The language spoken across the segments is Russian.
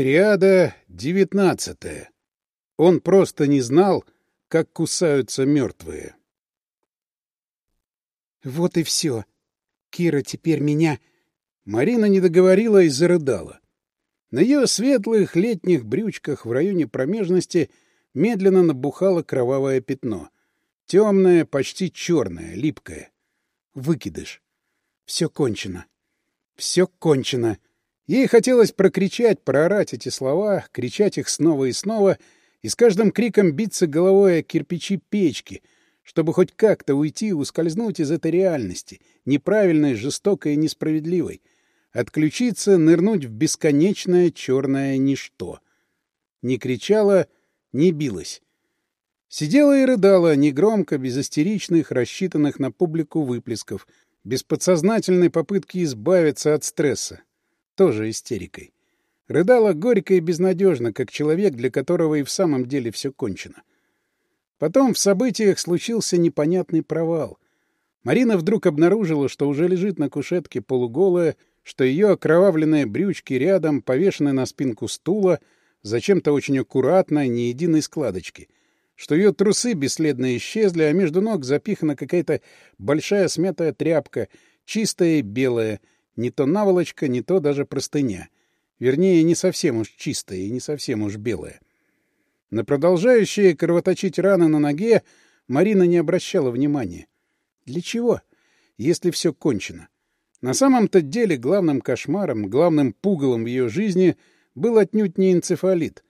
Триада девятнадцатая. Он просто не знал, как кусаются мертвые. Вот и все. Кира теперь меня... Марина не договорила и зарыдала. На ее светлых летних брючках в районе промежности медленно набухало кровавое пятно. Темное, почти черное, липкое. Выкидыш. Все кончено. Все кончено. Ей хотелось прокричать, проорать эти слова, кричать их снова и снова, и с каждым криком биться головой о кирпичи печки, чтобы хоть как-то уйти и ускользнуть из этой реальности, неправильной, жестокой и несправедливой, отключиться, нырнуть в бесконечное черное ничто. Не кричала, не билась. Сидела и рыдала, негромко, без истеричных, рассчитанных на публику выплесков, без подсознательной попытки избавиться от стресса тоже истерикой. Рыдала горько и безнадежно, как человек, для которого и в самом деле все кончено. Потом в событиях случился непонятный провал. Марина вдруг обнаружила, что уже лежит на кушетке полуголая, что ее окровавленные брючки рядом повешены на спинку стула, зачем-то очень аккуратно, ни единой складочки, что ее трусы бесследно исчезли, а между ног запихана какая-то большая смятая тряпка, чистая и белая — не то наволочка, не то даже простыня. Вернее, не совсем уж чистая и не совсем уж белая. На продолжающие кровоточить раны на ноге Марина не обращала внимания. Для чего? Если все кончено. На самом-то деле главным кошмаром, главным пугалом в ее жизни был отнюдь не энцефалит.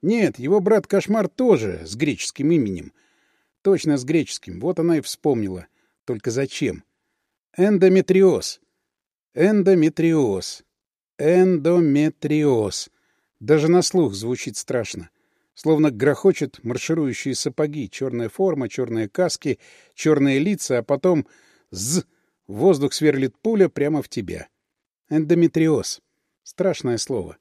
Нет, его брат-кошмар тоже с греческим именем. Точно с греческим, вот она и вспомнила. Только зачем? Эндометриоз. Эндометриоз. Эндометриоз. Даже на слух звучит страшно. Словно грохочет марширующие сапоги, черная форма, черные каски, черные лица, а потом з воздух сверлит пуля прямо в тебя. Эндометриоз. Страшное слово.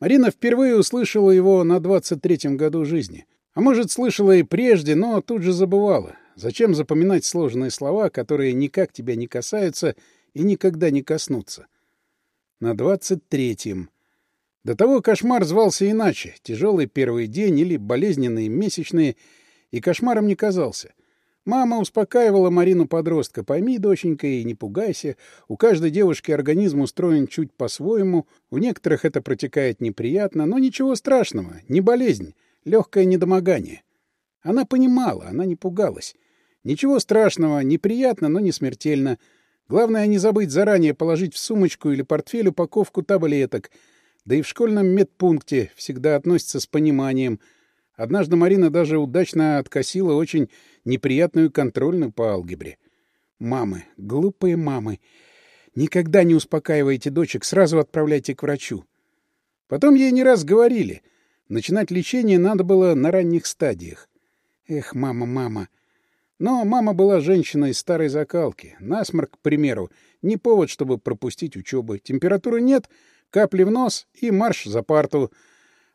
Марина впервые услышала его на 23-м году жизни. А может, слышала и прежде, но тут же забывала. Зачем запоминать сложные слова, которые никак тебя не касаются, и никогда не коснуться. На двадцать третьем. До того кошмар звался иначе. Тяжелый первый день или болезненные месячные. И кошмаром не казался. Мама успокаивала Марину-подростка. «Пойми, доченька, и не пугайся. У каждой девушки организм устроен чуть по-своему. У некоторых это протекает неприятно, но ничего страшного. Не болезнь, легкое недомогание». Она понимала, она не пугалась. Ничего страшного, неприятно, но не смертельно. Главное не забыть заранее положить в сумочку или портфель упаковку таблеток. Да и в школьном медпункте всегда относятся с пониманием. Однажды Марина даже удачно откосила очень неприятную контрольную по алгебре. «Мамы, глупые мамы, никогда не успокаивайте дочек, сразу отправляйте к врачу». Потом ей не раз говорили. Начинать лечение надо было на ранних стадиях. «Эх, мама, мама, но мама была женщиной старой закалки, насморк, к примеру, не повод, чтобы пропустить учебы, температуры нет, капли в нос и марш за парту.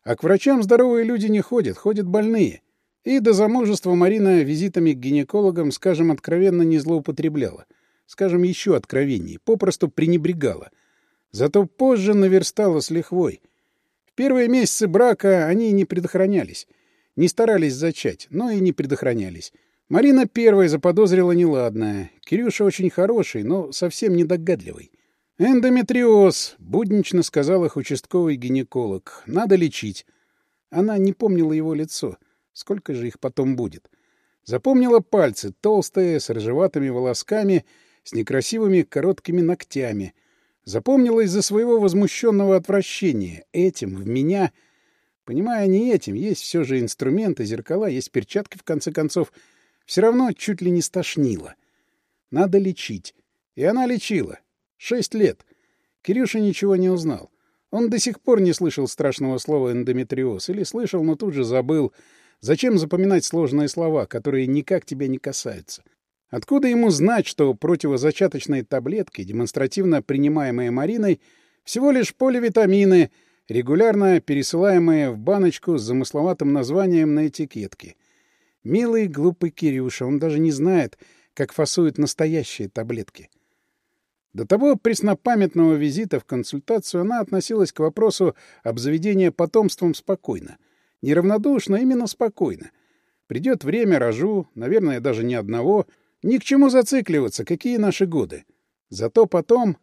А к врачам здоровые люди не ходят, ходят больные. И до замужества Марина визитами к гинекологам, скажем, откровенно не злоупотребляла. Скажем, еще откровенней, попросту пренебрегала. Зато позже наверстала с лихвой. В первые месяцы брака они не предохранялись. Не старались зачать, но и не предохранялись. Марина первой заподозрила неладное. Кирюша очень хороший, но совсем недогадливый. «Эндометриоз», — буднично сказал их участковый гинеколог. «Надо лечить». Она не помнила его лицо. Сколько же их потом будет? Запомнила пальцы, толстые, с рыжеватыми волосками, с некрасивыми короткими ногтями. Запомнила из-за своего возмущенного отвращения. Этим, в меня... Понимая, не этим. Есть все же инструменты, зеркала, есть перчатки, в конце концов. Все равно чуть ли не стошнило. Надо лечить. И она лечила. Шесть лет. Кирюша ничего не узнал. Он до сих пор не слышал страшного слова «эндометриоз» или слышал, но тут же забыл. Зачем запоминать сложные слова, которые никак тебя не касаются? Откуда ему знать, что противозачаточные таблетки, демонстративно принимаемые Мариной, всего лишь поливитамины, регулярно пересылаемые в баночку с замысловатым названием на этикетке — Милый глупый Кирюша, он даже не знает, как фасуют настоящие таблетки. До того преснопамятного визита в консультацию она относилась к вопросу об заведении потомством спокойно. Неравнодушно, именно спокойно. Придет время, рожу, наверное, даже не одного. Ни к чему зацикливаться, какие наши годы. Зато потом...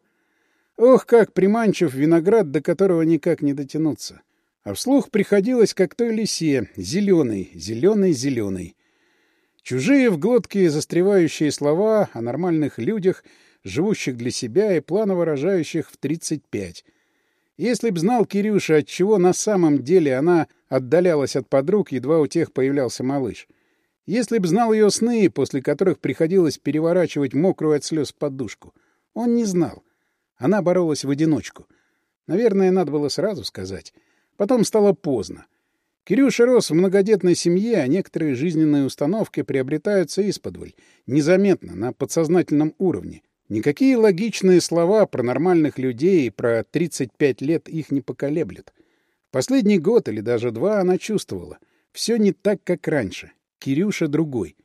Ох, как приманчив виноград, до которого никак не дотянуться. А вслух приходилось, как той лисе, зеленый, зеленый, зеленый. Чужие в глотке застревающие слова о нормальных людях, живущих для себя и плана выражающих в 35. Если б знал Кирюша, от чего на самом деле она отдалялась от подруг, едва у тех появлялся малыш. Если б знал ее сны, после которых приходилось переворачивать мокрую от слез подушку. Он не знал. Она боролась в одиночку. Наверное, надо было сразу сказать. Потом стало поздно. Кирюша рос в многодетной семье, а некоторые жизненные установки приобретаются исподволь, незаметно, на подсознательном уровне. Никакие логичные слова про нормальных людей и про 35 лет их не поколеблют. Последний год или даже два она чувствовала. Все не так, как раньше. Кирюша другой.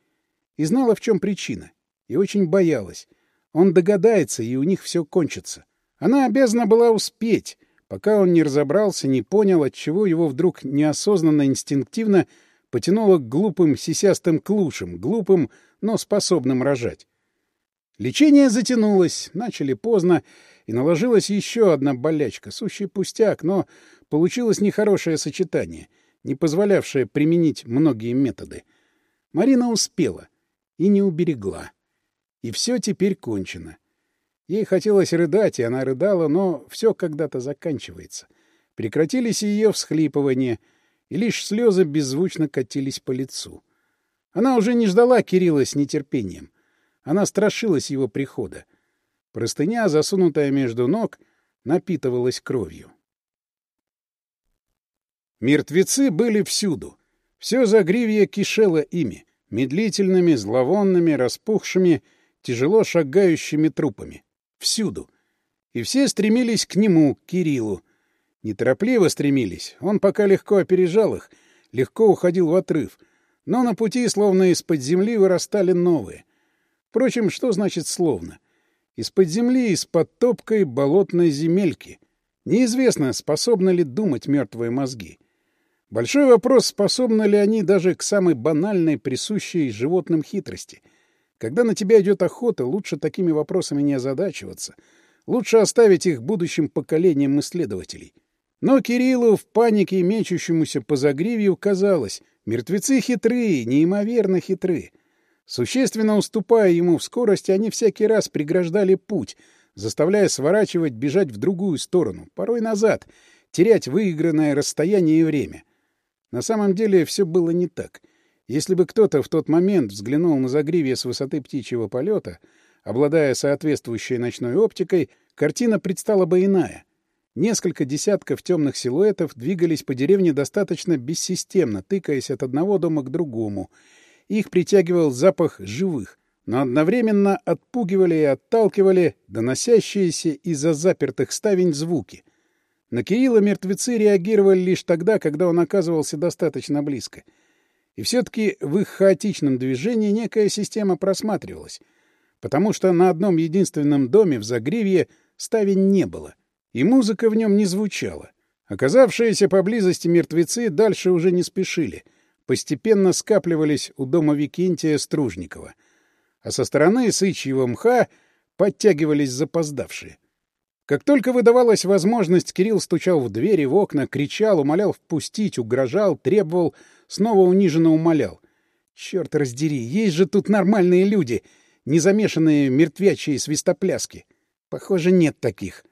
И знала, в чем причина. И очень боялась. Он догадается, и у них все кончится. Она обязана была успеть. Пока он не разобрался, не понял, отчего его вдруг неосознанно, инстинктивно потянуло к глупым сисястым клушам, глупым, но способным рожать. Лечение затянулось, начали поздно, и наложилась еще одна болячка, сущий пустяк, но получилось нехорошее сочетание, не позволявшее применить многие методы. Марина успела и не уберегла. И все теперь кончено. Ей хотелось рыдать, и она рыдала, но все когда-то заканчивается. Прекратились ее всхлипывания, и лишь слезы беззвучно катились по лицу. Она уже не ждала Кирилла с нетерпением. Она страшилась его прихода. Простыня, засунутая между ног, напитывалась кровью. Мертвецы были всюду. Все загривье кишело ими, медлительными, зловонными, распухшими, тяжело шагающими трупами всюду. И все стремились к нему, к Кириллу. Неторопливо стремились. Он пока легко опережал их, легко уходил в отрыв. Но на пути, словно из-под земли, вырастали новые. Впрочем, что значит «словно»? Из-под земли, из-под топкой болотной земельки. Неизвестно, способны ли думать мертвые мозги. Большой вопрос, способны ли они даже к самой банальной, присущей животным хитрости — когда на тебя идет охота, лучше такими вопросами не озадачиваться. Лучше оставить их будущим поколениям исследователей. Но Кириллу в панике, мечущемуся по загривью, казалось, мертвецы хитрые, неимоверно хитрые. Существенно уступая ему в скорости, они всякий раз преграждали путь, заставляя сворачивать, бежать в другую сторону, порой назад, терять выигранное расстояние и время. На самом деле все было не так — если бы кто-то в тот момент взглянул на загривье с высоты птичьего полета, обладая соответствующей ночной оптикой, картина предстала бы иная. Несколько десятков темных силуэтов двигались по деревне достаточно бессистемно, тыкаясь от одного дома к другому. Их притягивал запах живых, но одновременно отпугивали и отталкивали доносящиеся из-за запертых ставень звуки. На Кирилла мертвецы реагировали лишь тогда, когда он оказывался достаточно близко — и все-таки в их хаотичном движении некая система просматривалась, потому что на одном единственном доме в Загривье ставень не было, и музыка в нем не звучала. Оказавшиеся поблизости мертвецы дальше уже не спешили, постепенно скапливались у дома Викентия Стружникова, а со стороны Сычьего мха подтягивались запоздавшие — как только выдавалась возможность, Кирилл стучал в двери, в окна, кричал, умолял впустить, угрожал, требовал, снова униженно умолял. Черт раздери, есть же тут нормальные люди, незамешанные мертвячие свистопляски. Похоже, нет таких.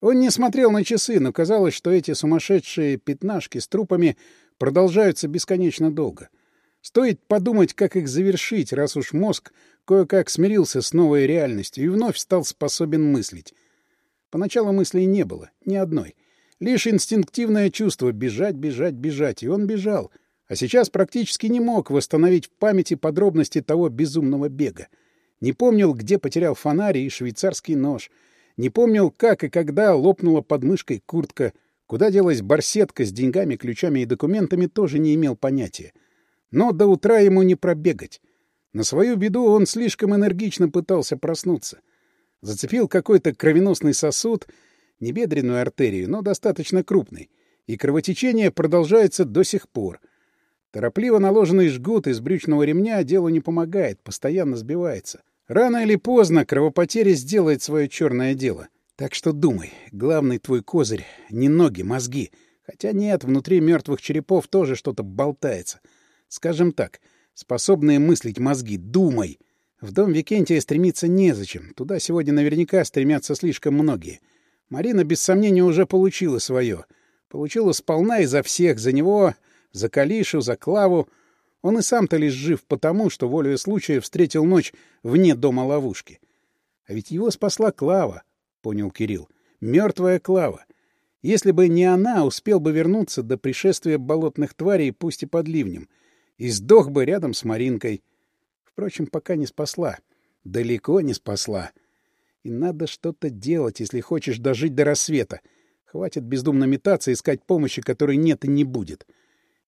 Он не смотрел на часы, но казалось, что эти сумасшедшие пятнашки с трупами продолжаются бесконечно долго. Стоит подумать, как их завершить, раз уж мозг кое-как смирился с новой реальностью и вновь стал способен мыслить. Поначалу мыслей не было, ни одной. Лишь инстинктивное чувство — бежать, бежать, бежать. И он бежал. А сейчас практически не мог восстановить в памяти подробности того безумного бега. Не помнил, где потерял фонарь и швейцарский нож. Не помнил, как и когда лопнула под мышкой куртка. Куда делась барсетка с деньгами, ключами и документами, тоже не имел понятия. Но до утра ему не пробегать. На свою беду он слишком энергично пытался проснуться — Зацепил какой-то кровеносный сосуд, не бедренную артерию, но достаточно крупный, и кровотечение продолжается до сих пор. Торопливо наложенный жгут из брючного ремня делу не помогает, постоянно сбивается. Рано или поздно кровопотеря сделает свое черное дело. Так что думай, главный твой козырь — не ноги, мозги. Хотя нет, внутри мертвых черепов тоже что-то болтается. Скажем так, способные мыслить мозги, думай — в дом Викентия стремиться незачем. Туда сегодня наверняка стремятся слишком многие. Марина, без сомнения, уже получила свое. Получила сполна и за всех, за него, за Калишу, за Клаву. Он и сам-то лишь жив потому, что волею случая встретил ночь вне дома ловушки. А ведь его спасла Клава, — понял Кирилл. Мертвая Клава. Если бы не она, успел бы вернуться до пришествия болотных тварей, пусть и под ливнем, и сдох бы рядом с Маринкой. Впрочем, пока не спасла. Далеко не спасла. И надо что-то делать, если хочешь дожить до рассвета. Хватит бездумно метаться, искать помощи, которой нет и не будет.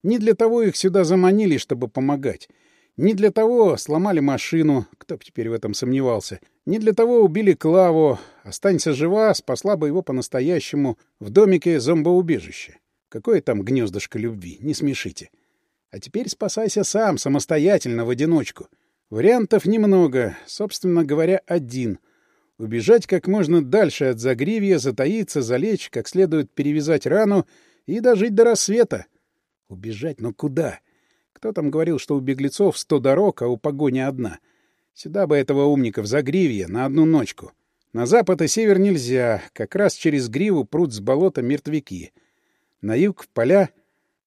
Не для того их сюда заманили, чтобы помогать. Не для того сломали машину, кто бы теперь в этом сомневался. Не для того убили Клаву. Останься жива, спасла бы его по-настоящему в домике зомбоубежище. Какое там гнездышко любви, не смешите. А теперь спасайся сам, самостоятельно, в одиночку. — Вариантов немного, собственно говоря, один. Убежать как можно дальше от загривья, затаиться, залечь, как следует перевязать рану и дожить до рассвета. Убежать, но куда? Кто там говорил, что у беглецов сто дорог, а у погони одна? Сюда бы этого умника в загривье на одну ночку. На запад и север нельзя, как раз через гриву пруд с болота мертвяки. На юг — в поля,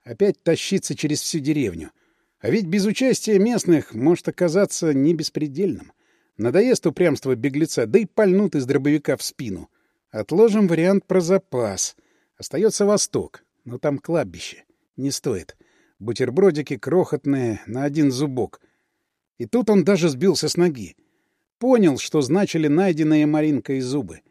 опять тащиться через всю деревню. А ведь без участия местных может оказаться не беспредельным. Надоест упрямство беглеца, да и пальнут из дробовика в спину. Отложим вариант про запас. Остается восток, но там кладбище. Не стоит. Бутербродики крохотные, на один зубок. И тут он даже сбился с ноги. Понял, что значили найденные Маринкой зубы.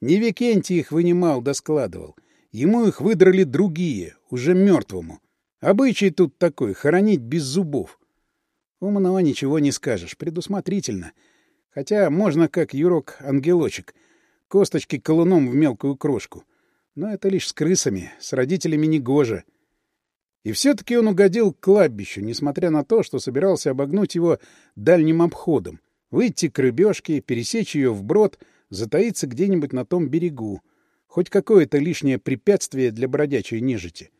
Не Викентий их вынимал доскладывал. Ему их выдрали другие, уже мертвому. Обычай тут такой — хоронить без зубов. Умного ничего не скажешь, предусмотрительно. Хотя можно, как юрок-ангелочек, косточки колуном в мелкую крошку. Но это лишь с крысами, с родителями негоже. И все-таки он угодил к кладбищу, несмотря на то, что собирался обогнуть его дальним обходом, выйти к рыбешке, пересечь ее вброд, затаиться где-нибудь на том берегу. Хоть какое-то лишнее препятствие для бродячей нежити. —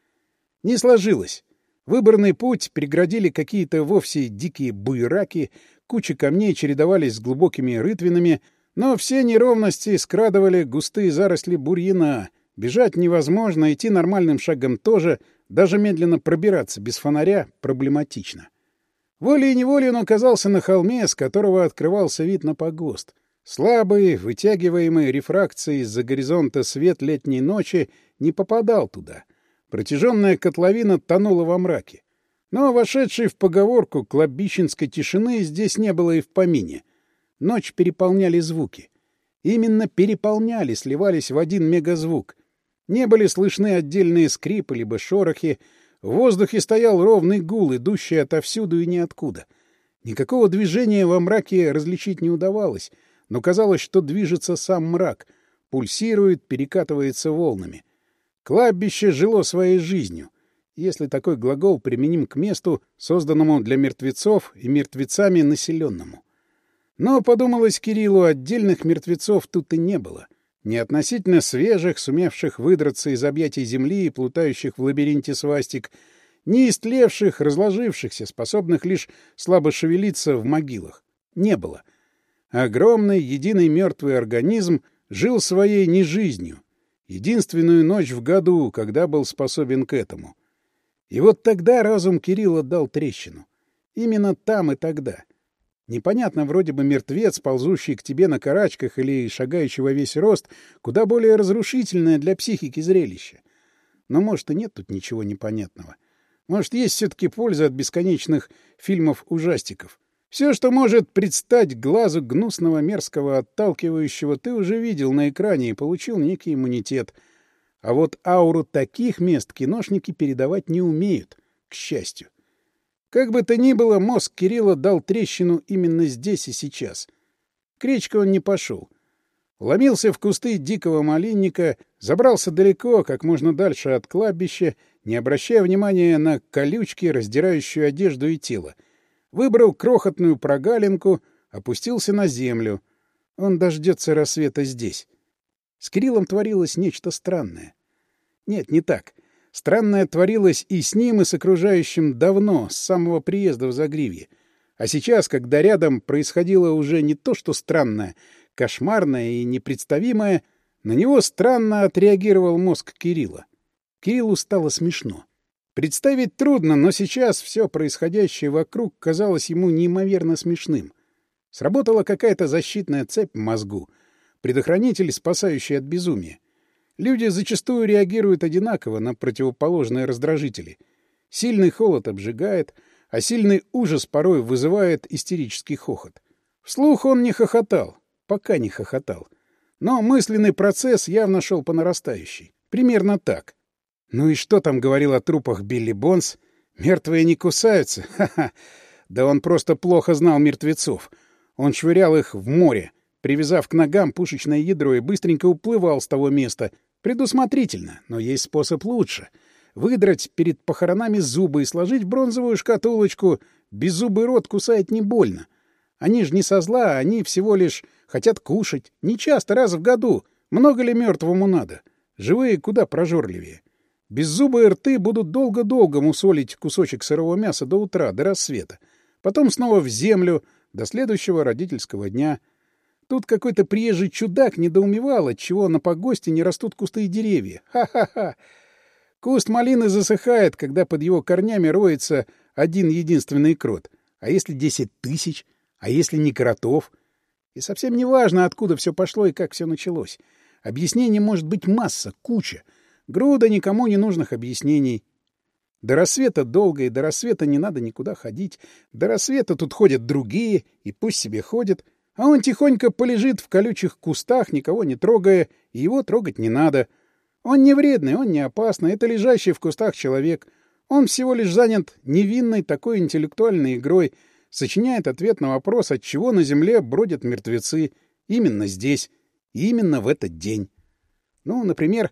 не сложилось. Выборный путь преградили какие-то вовсе дикие буераки, кучи камней чередовались с глубокими рытвинами, но все неровности скрадывали густые заросли бурьяна. Бежать невозможно, идти нормальным шагом тоже, даже медленно пробираться без фонаря проблематично. Волей-неволей он оказался на холме, с которого открывался вид на погост. Слабый, вытягиваемый рефракцией из-за горизонта свет летней ночи не попадал туда. Протяженная котловина тонула во мраке. Но вошедшей в поговорку клоббищенской тишины здесь не было и в помине. Ночь переполняли звуки. Именно переполняли, сливались в один мегазвук. Не были слышны отдельные скрипы либо шорохи. В воздухе стоял ровный гул, идущий отовсюду и ниоткуда. Никакого движения во мраке различить не удавалось, но казалось, что движется сам мрак, пульсирует, перекатывается волнами. Кладбище жило своей жизнью. Если такой глагол применим к месту, созданному для мертвецов и мертвецами населенному. Но, подумалось Кириллу, отдельных мертвецов тут и не было. Не относительно свежих, сумевших выдраться из объятий земли и плутающих в лабиринте свастик, не истлевших, разложившихся, способных лишь слабо шевелиться в могилах. Не было. Огромный, единый мертвый организм жил своей не жизнью, единственную ночь в году, когда был способен к этому. И вот тогда разум Кирилла дал трещину. Именно там и тогда. Непонятно, вроде бы мертвец, ползущий к тебе на карачках или шагающий во весь рост, куда более разрушительное для психики зрелище. Но, может, и нет тут ничего непонятного. Может, есть все-таки польза от бесконечных фильмов-ужастиков. Все, что может предстать глазу гнусного мерзкого отталкивающего, ты уже видел на экране и получил некий иммунитет. А вот ауру таких мест киношники передавать не умеют, к счастью. Как бы то ни было, мозг Кирилла дал трещину именно здесь и сейчас. К речке он не пошел. Ломился в кусты дикого малинника, забрался далеко, как можно дальше от кладбища, не обращая внимания на колючки, раздирающую одежду и тело — Выбрал крохотную прогалинку, опустился на землю. Он дождется рассвета здесь. С Кириллом творилось нечто странное. Нет, не так. Странное творилось и с ним, и с окружающим давно, с самого приезда в Загривье. А сейчас, когда рядом происходило уже не то что странное, кошмарное и непредставимое, на него странно отреагировал мозг Кирилла. Кириллу стало смешно. Представить трудно, но сейчас все происходящее вокруг казалось ему неимоверно смешным. Сработала какая-то защитная цепь в мозгу, предохранитель, спасающий от безумия. Люди зачастую реагируют одинаково на противоположные раздражители. Сильный холод обжигает, а сильный ужас порой вызывает истерический хохот. Вслух он не хохотал, пока не хохотал. Но мысленный процесс явно шел по нарастающей. Примерно так. Ну и что там говорил о трупах Билли Бонс? Мертвые не кусаются. Ха-ха. Да он просто плохо знал мертвецов. Он швырял их в море, привязав к ногам пушечное ядро и быстренько уплывал с того места. Предусмотрительно, но есть способ лучше. Выдрать перед похоронами зубы и сложить в бронзовую шкатулочку. Беззубый рот кусает не больно. Они же не со зла, они всего лишь хотят кушать. Не часто, раз в году. Много ли мертвому надо? Живые куда прожорливее. Без зубов и рты будут долго-долго мусолить кусочек сырого мяса до утра, до рассвета. Потом снова в землю, до следующего родительского дня. Тут какой-то приезжий чудак недоумевал, отчего на погосте не растут кусты и деревья. Ха-ха-ха! Куст малины засыхает, когда под его корнями роется один единственный крот. А если десять тысяч? А если не кротов? И совсем не важно, откуда все пошло и как все началось. Объяснений может быть масса, куча — Груда никому не нужных объяснений. До рассвета долго, и до рассвета не надо никуда ходить. До рассвета тут ходят другие, и пусть себе ходят. А он тихонько полежит в колючих кустах, никого не трогая, и его трогать не надо. Он не вредный, он не опасный, это лежащий в кустах человек. Он всего лишь занят невинной такой интеллектуальной игрой, сочиняет ответ на вопрос, от чего на земле бродят мертвецы именно здесь, именно в этот день. Ну, например,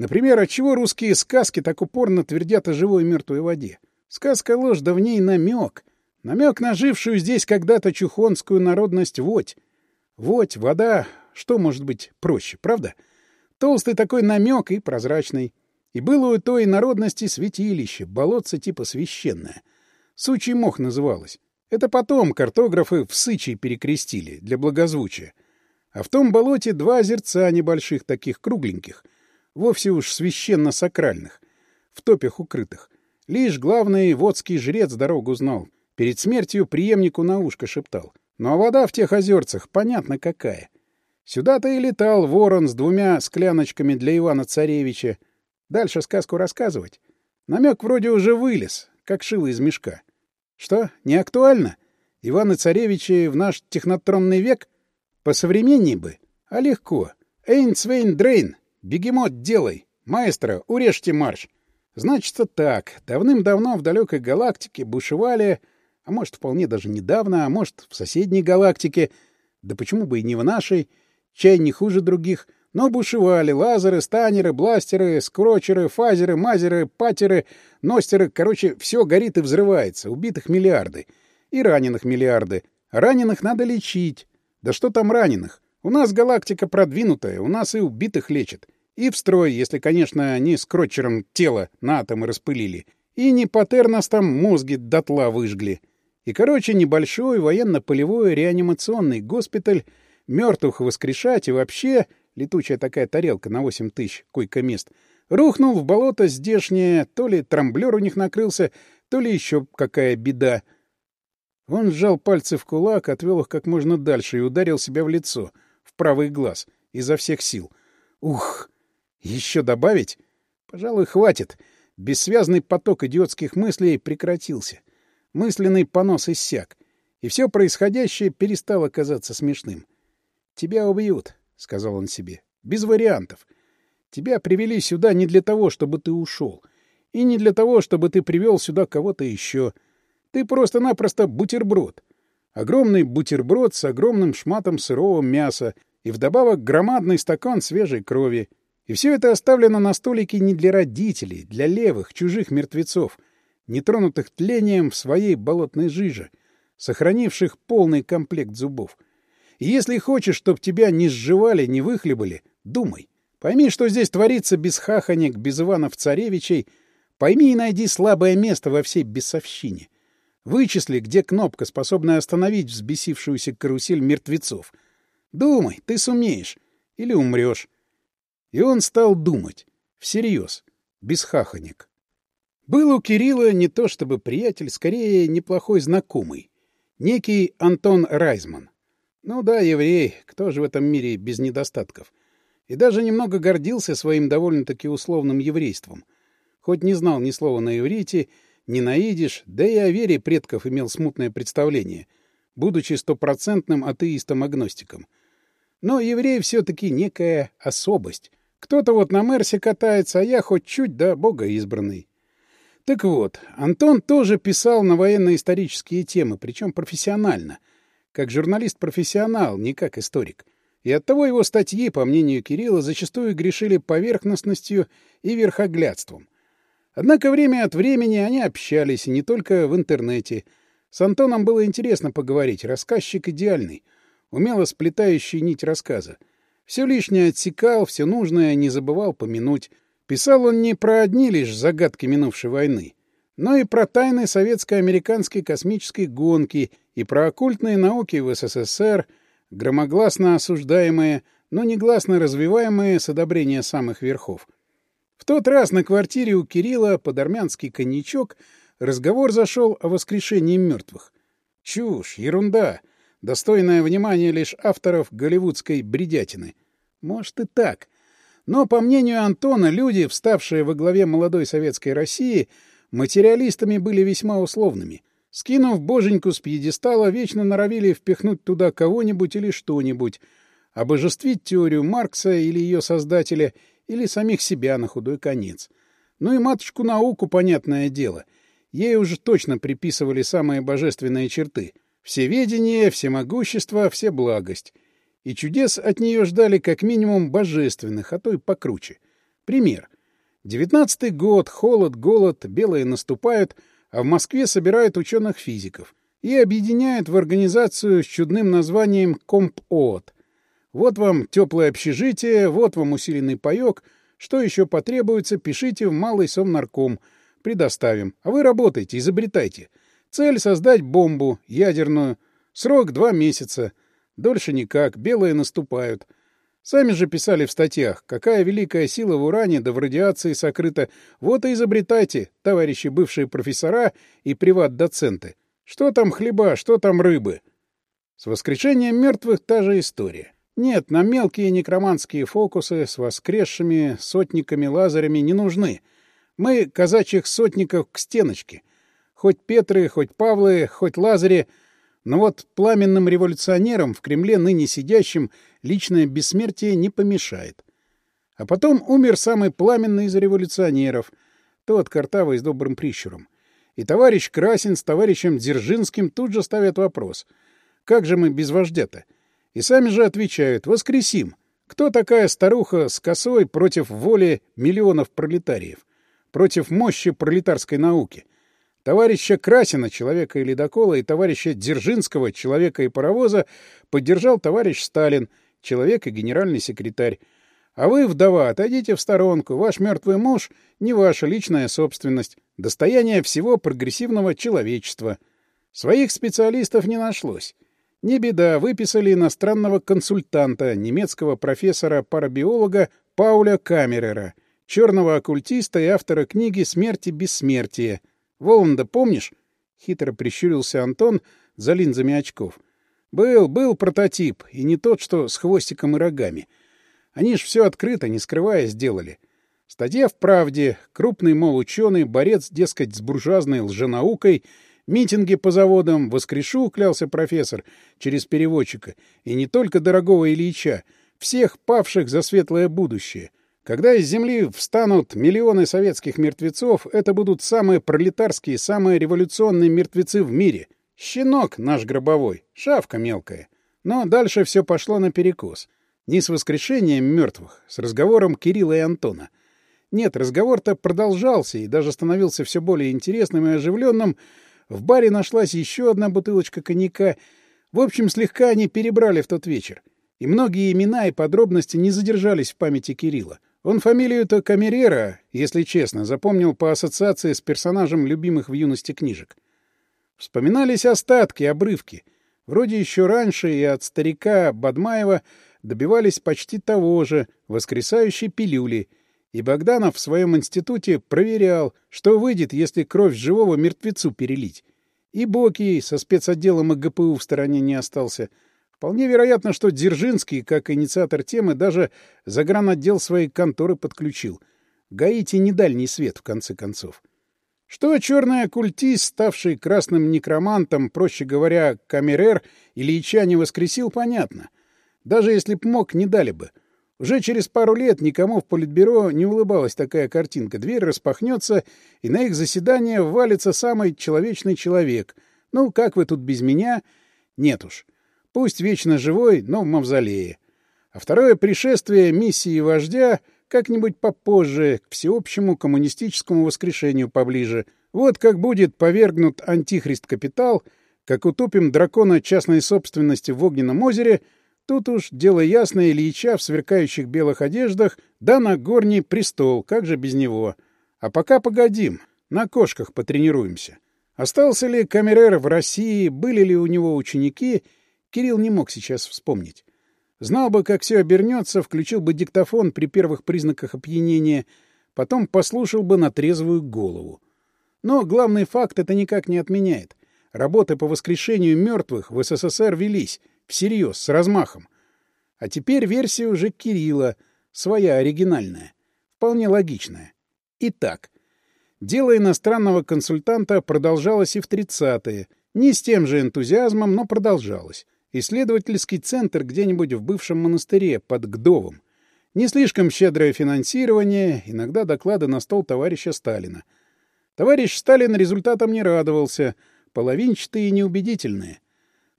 Например, отчего русские сказки так упорно твердят о живой мертвой воде? Сказка — ложь, да в ней намек. Намек на жившую здесь когда-то чухонскую народность водь. Водь, вода, что может быть проще, правда? Толстый такой намек и прозрачный. И было у той народности святилище, болотце типа священное. Сучий мох называлось. Это потом картографы в Сычи перекрестили для благозвучия. А в том болоте два озерца небольших таких кругленьких вовсе уж священно сакральных, в топях укрытых. Лишь главный водский жрец дорогу знал. Перед смертью преемнику на ушко шептал. Но вода в тех озерцах понятно какая. Сюда-то и летал ворон с двумя скляночками для Ивана-Царевича. Дальше сказку рассказывать. Намек вроде уже вылез, как шило из мешка. Что, не актуально? Иваны Царевичи в наш технотронный век? Посовременней бы, а легко. Эйн-цвейн-дрейн, Бегемот делай! Маэстро, урежьте марш!» Значится так. Давным-давно в далекой галактике бушевали, а может, вполне даже недавно, а может, в соседней галактике, да почему бы и не в нашей, чай не хуже других, но бушевали лазеры, станеры, бластеры, скрочеры, фазеры, мазеры, патеры, ностеры, короче, все горит и взрывается, убитых миллиарды. И раненых миллиарды. Раненых надо лечить. Да что там раненых? У нас галактика продвинутая, у нас и убитых лечат. И в строй, если, конечно, не с кротчером тело на атомы распылили. И не Патер нас там мозги дотла выжгли. И, короче, небольшой военно-полевой реанимационный госпиталь, мертвых воскрешать и вообще летучая такая тарелка на 8 тысяч койко-мест, рухнул в болото здешнее, то ли трамблер у них накрылся, то ли еще какая беда. Он сжал пальцы в кулак, отвел их как можно дальше и ударил себя в лицо — правый глаз, изо всех сил. «Ух! Еще добавить? Пожалуй, хватит. Бессвязный поток идиотских мыслей прекратился. Мысленный понос иссяк. И все происходящее перестало казаться смешным. «Тебя убьют», — сказал он себе. «Без вариантов. Тебя привели сюда не для того, чтобы ты ушел. И не для того, чтобы ты привел сюда кого-то еще. Ты просто-напросто бутерброд. Огромный бутерброд с огромным шматом сырого мяса — и вдобавок громадный стакан свежей крови. И все это оставлено на столике не для родителей, для левых, чужих мертвецов, нетронутых тлением в своей болотной жиже, сохранивших полный комплект зубов. И если хочешь, чтоб тебя не сживали, не выхлебали, думай. Пойми, что здесь творится без хаханек, без Иванов-Царевичей. Пойми и найди слабое место во всей бесовщине. Вычисли, где кнопка, способная остановить взбесившуюся карусель мертвецов — Думай, ты сумеешь. Или умрешь. И он стал думать. Всерьез. Без хаханек. Был у Кирилла не то чтобы приятель, скорее неплохой знакомый. Некий Антон Райзман. Ну да, еврей, кто же в этом мире без недостатков? И даже немного гордился своим довольно-таки условным еврейством. Хоть не знал ни слова на иврите, ни на идиш, да и о вере предков имел смутное представление, будучи стопроцентным атеистом-агностиком — но евреи все-таки некая особость. Кто-то вот на Мерсе катается, а я хоть чуть, да бога избранный. Так вот, Антон тоже писал на военно-исторические темы, причем профессионально. Как журналист-профессионал, не как историк. И оттого его статьи, по мнению Кирилла, зачастую грешили поверхностностью и верхоглядством. Однако время от времени они общались, и не только в интернете. С Антоном было интересно поговорить, рассказчик идеальный — умело сплетающий нить рассказа. Все лишнее отсекал, все нужное не забывал помянуть. Писал он не про одни лишь загадки минувшей войны, но и про тайны советско-американской космической гонки и про оккультные науки в СССР, громогласно осуждаемые, но негласно развиваемые с одобрения самых верхов. В тот раз на квартире у Кирилла под армянский коньячок разговор зашел о воскрешении мертвых. Чушь, ерунда достойное внимание лишь авторов голливудской бредятины. Может и так. Но, по мнению Антона, люди, вставшие во главе молодой советской России, материалистами были весьма условными. Скинув боженьку с пьедестала, вечно норовили впихнуть туда кого-нибудь или что-нибудь, обожествить теорию Маркса или ее создателя, или самих себя на худой конец. Ну и матушку-науку, понятное дело. Ей уже точно приписывали самые божественные черты — все ведение, все могущество, все благость. И чудес от нее ждали как минимум божественных, а то и покруче. Пример. Девятнадцатый год, холод, голод, белые наступают, а в Москве собирают ученых-физиков и объединяют в организацию с чудным названием КомпОт. Вот вам теплое общежитие, вот вам усиленный паек. Что еще потребуется, пишите в малый сомнарком. Предоставим. А вы работайте, изобретайте. Цель — создать бомбу, ядерную. Срок — два месяца. Дольше никак, белые наступают. Сами же писали в статьях, какая великая сила в уране да в радиации сокрыта. Вот и изобретайте, товарищи бывшие профессора и приват-доценты. Что там хлеба, что там рыбы? С воскрешением мертвых та же история. Нет, нам мелкие некроманские фокусы с воскресшими сотниками-лазарями не нужны. Мы казачьих сотников к стеночке — хоть Петры, хоть Павлы, хоть Лазаре, но вот пламенным революционерам в Кремле ныне сидящим личное бессмертие не помешает. А потом умер самый пламенный из революционеров, тот картавый с добрым прищуром. И товарищ Красин с товарищем Дзержинским тут же ставят вопрос. Как же мы без вождя-то? И сами же отвечают «Воскресим». Кто такая старуха с косой против воли миллионов пролетариев? Против мощи пролетарской науки? Товарища Красина, человека и ледокола, и товарища Дзержинского, человека и паровоза, поддержал товарищ Сталин, человек и генеральный секретарь. А вы, вдова, отойдите в сторонку. Ваш мертвый муж — не ваша личная собственность, достояние всего прогрессивного человечества. Своих специалистов не нашлось. Не беда, выписали иностранного консультанта, немецкого профессора-парабиолога Пауля Камерера, черного оккультиста и автора книги «Смерти бессмертия», Воланда, помнишь?» — хитро прищурился Антон, за линзами очков. «Был, был прототип, и не тот, что с хвостиком и рогами. Они ж все открыто, не скрывая, сделали. Статья в «Правде», крупный, мол, ученый, борец, дескать, с буржуазной лженаукой, митинги по заводам, воскрешу, клялся профессор, через переводчика, и не только дорогого Ильича, всех павших за светлое будущее». Когда из земли встанут миллионы советских мертвецов, это будут самые пролетарские, самые революционные мертвецы в мире. Щенок наш гробовой, шавка мелкая. Но дальше все пошло наперекос. Не с воскрешением мертвых, с разговором Кирилла и Антона. Нет, разговор-то продолжался и даже становился все более интересным и оживленным. В баре нашлась еще одна бутылочка коньяка. В общем, слегка они перебрали в тот вечер. И многие имена и подробности не задержались в памяти Кирилла. Он фамилию-то Камерера, если честно, запомнил по ассоциации с персонажем любимых в юности книжек. Вспоминались остатки, обрывки. Вроде еще раньше и от старика Бадмаева добивались почти того же, воскресающей пилюли. И Богданов в своем институте проверял, что выйдет, если кровь живого мертвецу перелить. И Боки со спецотделом ГПУ в стороне не остался — Вполне вероятно, что Дзержинский, как инициатор темы, даже загранотдел своей конторы подключил. Гаити не дальний свет, в конце концов. Что черный оккультист, ставший красным некромантом, проще говоря, камерер, или Ильича не воскресил, понятно. Даже если б мог, не дали бы. Уже через пару лет никому в политбюро не улыбалась такая картинка. Дверь распахнется, и на их заседание валится самый человечный человек. Ну, как вы тут без меня? Нет уж пусть вечно живой, но в мавзолее. А второе пришествие миссии вождя как-нибудь попозже, к всеобщему коммунистическому воскрешению поближе. Вот как будет повергнут антихрист-капитал, как утопим дракона частной собственности в огненном озере, тут уж дело ясное Ильича в сверкающих белых одеждах, да на горний престол, как же без него. А пока погодим, на кошках потренируемся. Остался ли Камерер в России, были ли у него ученики — Кирилл не мог сейчас вспомнить. Знал бы, как все обернется, включил бы диктофон при первых признаках опьянения, потом послушал бы на трезвую голову. Но главный факт это никак не отменяет. Работы по воскрешению мертвых в СССР велись, всерьез, с размахом. А теперь версия уже Кирилла, своя оригинальная, вполне логичная. Итак, дело иностранного консультанта продолжалось и в 30-е, не с тем же энтузиазмом, но продолжалось исследовательский центр где-нибудь в бывшем монастыре под Гдовом. Не слишком щедрое финансирование, иногда доклады на стол товарища Сталина. Товарищ Сталин результатом не радовался, половинчатые и неубедительные.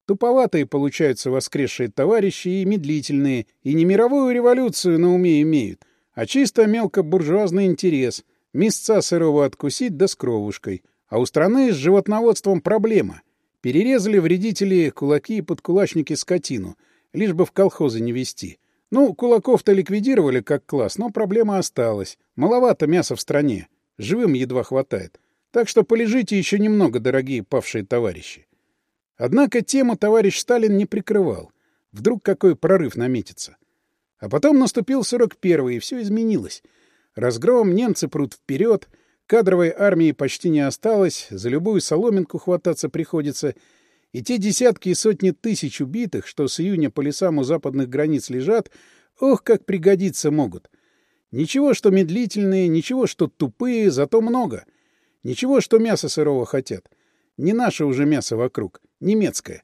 Туповатые получаются воскресшие товарищи и медлительные, и не мировую революцию на уме имеют, а чисто мелкобуржуазный интерес, мясца сырого откусить да с кровушкой. А у страны с животноводством проблема — Перерезали вредители кулаки и подкулачники скотину, лишь бы в колхозы не вести. Ну, кулаков-то ликвидировали как класс, но проблема осталась. Маловато мяса в стране. Живым едва хватает. Так что полежите еще немного, дорогие павшие товарищи. Однако тему товарищ Сталин не прикрывал. Вдруг какой прорыв наметится. А потом наступил 41-й, и все изменилось. Разгром, немцы прут вперед — кадровой армии почти не осталось, за любую соломинку хвататься приходится, и те десятки и сотни тысяч убитых, что с июня по лесам у западных границ лежат, ох, как пригодиться могут. Ничего, что медлительные, ничего, что тупые, зато много. Ничего, что мясо сырого хотят. Не наше уже мясо вокруг, немецкое.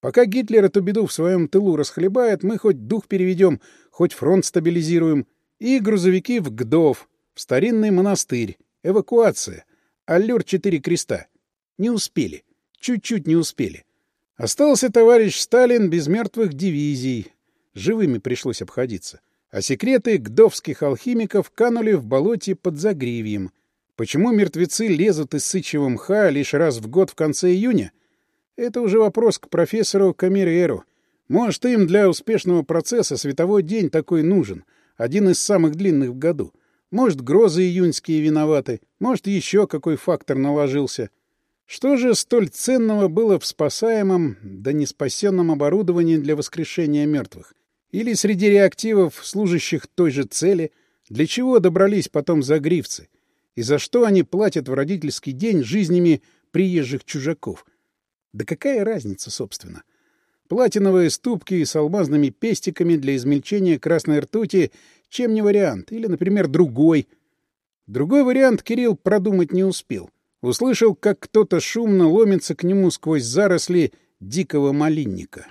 Пока Гитлер эту беду в своем тылу расхлебает, мы хоть дух переведем, хоть фронт стабилизируем. И грузовики в Гдов, в старинный монастырь. Эвакуация. Аллюр четыре креста. Не успели. Чуть-чуть не успели. Остался товарищ Сталин без мертвых дивизий. Живыми пришлось обходиться. А секреты гдовских алхимиков канули в болоте под Загривьем. Почему мертвецы лезут из сычьего мха лишь раз в год в конце июня? Это уже вопрос к профессору Камереру. Может, им для успешного процесса световой день такой нужен, один из самых длинных в году. Может, грозы июньские виноваты, может, еще какой фактор наложился. Что же столь ценного было в спасаемом, да неспасенном оборудовании для воскрешения мертвых? Или среди реактивов, служащих той же цели, для чего добрались потом загривцы? И за что они платят в родительский день жизнями приезжих чужаков? Да какая разница, собственно? Платиновые ступки с алмазными пестиками для измельчения красной ртути — чем не вариант? Или, например, другой? Другой вариант Кирилл продумать не успел. Услышал, как кто-то шумно ломится к нему сквозь заросли дикого малинника.